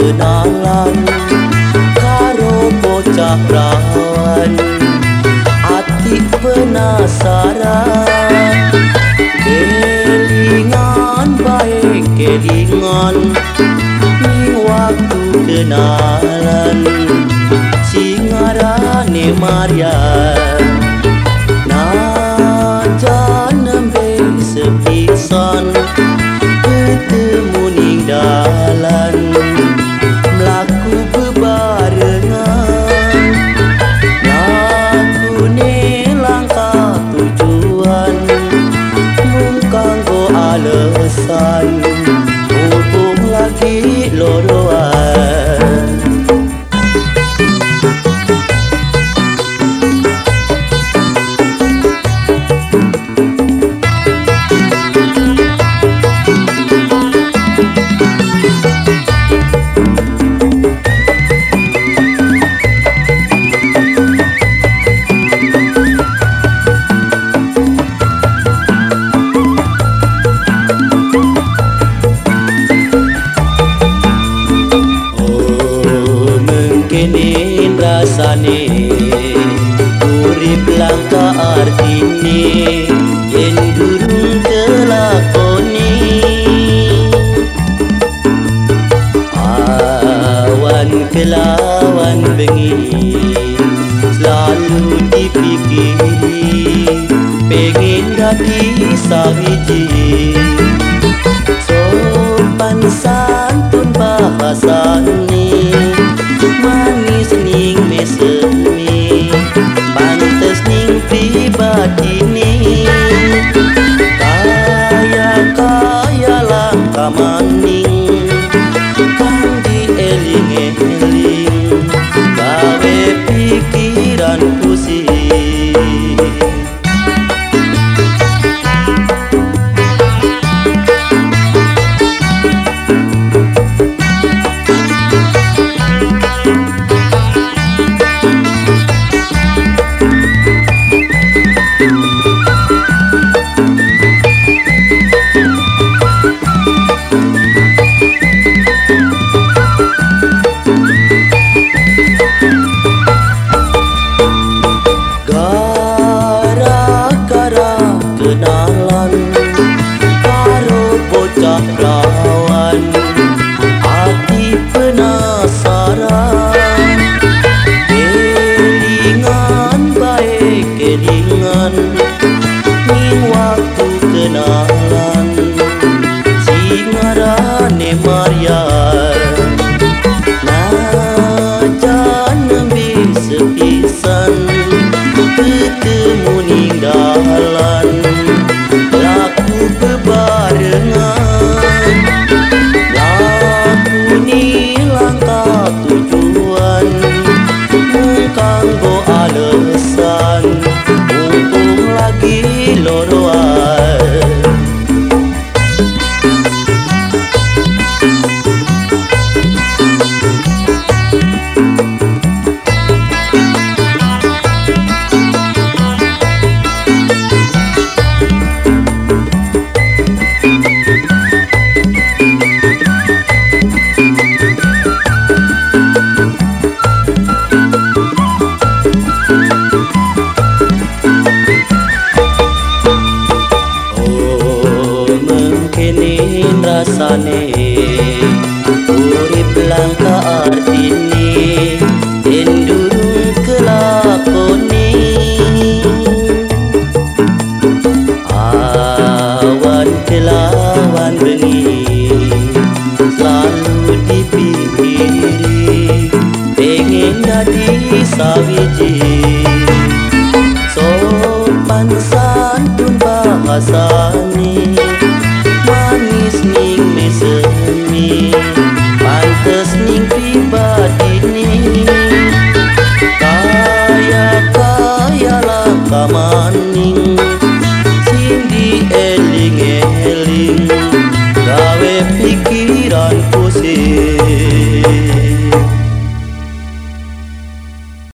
kenalan karo bocah prawan ati penasaran kelingan baik kelingan. Di waktu kenalan singarane Maria Ketemu ning dalan. urip langka artini yen durung kelakoni awan kelawan bengi selalu dipikir pengen dadi sawiji sopan santun bahasa ini. साठी सावी जी।